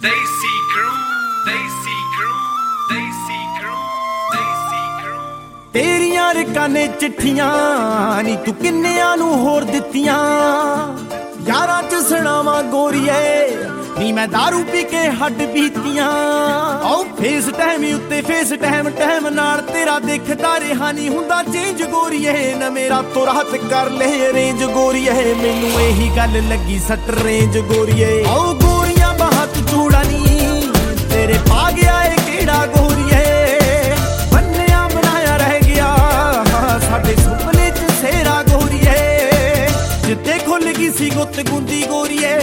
Daisy ਤੇਰੀਆਂ ਰਕਾਂ ਨੇ ਚਿੱਠੀਆਂ ਨੀ ਤੂੰ ਕਿੰਨਿਆਂ ਨੂੰ ਹੋਰ ਦਿੱਤੀਆਂ? ਯਾਰਾਂ ਚ ਸੁਣਾਵਾਂ ਗੋਰੀਏ, ਨੀ ਮੈਂ दारू ਪੀ ਕੇ ਹੱਡ ਪੀਤੀਆਂ ਆਉ ਫੇਸ ਟਾਈਮ ਉੱਤੇ ਫੇਸ ਟਾਈਮ ਟਾਈਮ ਨਾਲ ਤੇਰਾ ਦੇਖਦਾ ਰਿਹਾ ਨਹੀਂ ਹੁੰਦਾ ਚੇਂਜ ਗੋਰੀਏ। ਨਾ ਮੇਰਾ ਤੋਂ ਰਾਤ ਕਰ ਲੈ ਰੇਂਜ ਗੋਰੀਏ। ਮੈਨੂੰ ਇਹੀ ਗੱਲ ਲੱਗੀ ਸੱਟ ਰੇਂਜ ਗੋਰੀਏ। ਆਉ ਗਈ ਗੁੰਦੀ ਗੋਰੀਏ।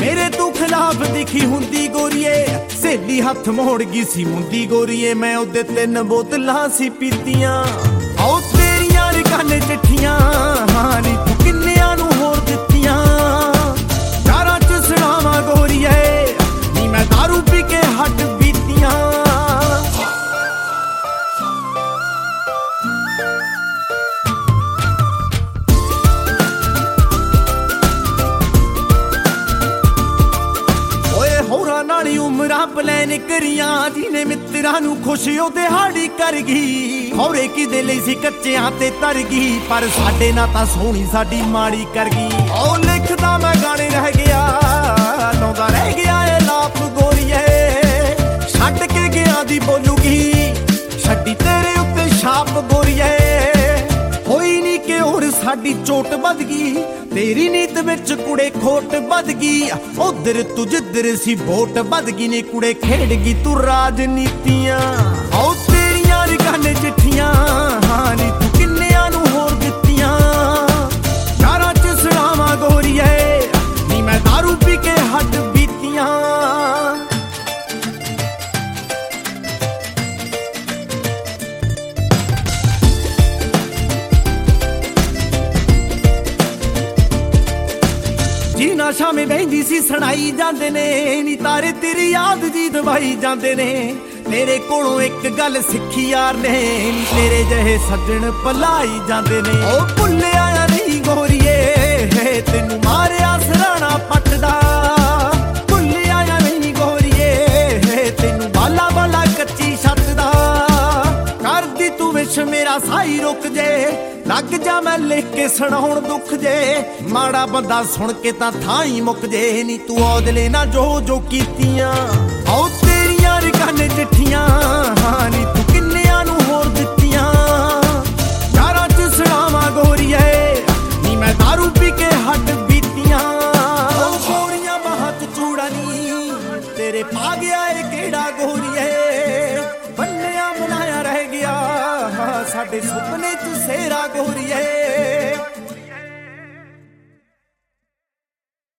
ਮੇਰੇ ਤੂੰ ਖਿਲਾਫ ਦਿਖੀ ਹੁੰਦੀ ਗੋਰੀਏ। ਸੇਲੀ ਹੱਥ ਮੋੜ ਗਈ ਸੀ ਮੁੰਦੀ ਗੋਰੀਏ। ਮੈਂ ਉਹਦੇ ਤਿੰਨ ਬੋਤਲਾਂ ਸੀ ਪੀਤੀਆਂ। ਆਓ ਤੇਰੀਆਂ ਰਕਾਨੇ ਚਿੱਠੀਆਂ। ਹਾਂ ਓਏ ਨਾਲ ਹੀ ਉਮਰਾਂ ਪਲਾਨ ਕਰੀਆਂ ਜਿਹਨੇ ਮਿੱਤਰਾਂ ਨੂੰ ਖੁਸ਼ ਉਹਦੇ ਹਾੜੀ ਕਰ ਗਈ। ਹੌਰੇ ਕਿਦੇ ਲਈ ਸੀ ਕੱਚਿਆਂ ਤੇ ਤਰ ਗਈ, ਪਰ ਸਾਡੇ ਨਾਲ ਤਾਂ ਸੋਹਣੀ ਸਾਡੀ ਮਾੜੀ ਕਰ ਗਈ। ਓ ਲਿਖਦਾ ਮੈਂ ਗਾਣੇ ਰਹਿ ਗਿਆ, ਲਾਉਂਦਾ ਰਹਿ ਗਿਆ ਏ ਲਾਪ ਗੋਰੀਏ। ਛੱਡ ਕੇ ਗਿਆ ਦੀ ਬੋਲੂਗੀ, ਛੱਡੀ ਤੇਰੇ ਉੱਤੇ ਛਾਪ ਗੋਰੀਏ। ਸਾਡੀ ਚੋਟ ਵੱਧ ਗਈ। ਤੇਰੀ ਨੀਤ ਵਿੱਚ ਕੁੜੇ ਖੋਟ ਵੱਧ ਗਈ। ਉਧਰ ਤੂੰ ਜਿੱਧਰ ਸੀ ਵੋਟ ਵੱਧ ਗਈ ਨੇ ਕੁੜੇ ਖੇਡ ਗਈ ਤੂੰ ਰਾਜਨੀਤੀਆਂ। ਆਉ ਤੇਰੀਆਂ ਰਕਾਨੇ ਚਿੱਠੀਆਂ, ਹਾਂ ਨੀ ਜੀ ਸ਼ਾਮੇ ਬਹਿੰਦੀ ਸੀ, ਸੁਣਾਈ ਜਾਂਦੇ ਨੇ, ਨੀ ਤਾਰੇ ਤੇਰੀ ਯਾਦ ਜੀ ਦਵਾਈ ਜਾਂਦੇ ਨੇ। ਤੇਰੇ ਕੋਲੋਂ ਇੱਕ ਗੱਲ ਸਿੱਖੀ ਯਾਰ ਨੇ, ਨੀ ਤੇਰੇ ਜਿਹੇ ਸੱਜਣ ਪਲਾਈ ਜਾਂਦੇ ਨੇ। ਉਹ ਭੁੱਲਿਆ ਨਹੀਂ ਗੋਰੀਏ, ਤੈਨੂੰ ਮਾਰਿਆ ਸਰਾਣਾ ਪੱਟਦਾ। ਭੁੱਲਿਆ ਨਹੀਂ ਗੋਰੀਏ, ਤੈਨੂੰ ਬਾਲਾ ਬਾਲਾ ਕੱਚੀ ਛੱਤ ਦਾ। ਕਰਦੀ ਤੂੰ ਵਿਸ਼, ਮੇਰਾ ਸਾਈ ਰੁਕ ਜੇ ਲੱਗ ਜਾ ਮੈਂ ਲਿਖ ਕੇ ਸੁਣਾਉਣ ਦੁੱਖ ਜੇ। ਮਾੜਾ ਬੰਦਾ ਸੁਣ ਕੇ ਤਾਂ ਥਾਂ ਹੀ ਮੁੱਕ ਜੇ। ਨੀ ਤੂੰ ਔਦਲੇ ਨਾ ਜੋ ਜੋ ਕੀਤੀਆਂ। ਆਉ ਤੇਰੀਆਂ ਰਕਾਨੇ ਚਿੱਠੀਆਂ। ਹਾਂ, ਨੀ ਤੂੰ ਕਿੰਨਿਆਂ ਨੂੰ ਹੋਰ ਦਿੱਤੀਆਂ। ਯਾਰਾਂ ਚ ਸੁਣਾਵਾਂ ਗੋਰੀਏ। ਨੀ ਮੈਂ दारू ਪੀ ਕੇ ਹੱਟ ਬੀਤੀਆਂ। ਓ ਗੋਰੀਆਂ ਬਾਹਤ ਚੂੜਾ ਨੀ। ਤੇਰੇ ਪਾ ਗਿਆ ਏ ਕਿਹੜਾ ਗੋਰੀਏ। ਰਹਿ ਗਿਆ। ਸਾਡੇ ਸੁਪਨੇ ਚ ਸੇਰਾ ਗੋਰੀਏ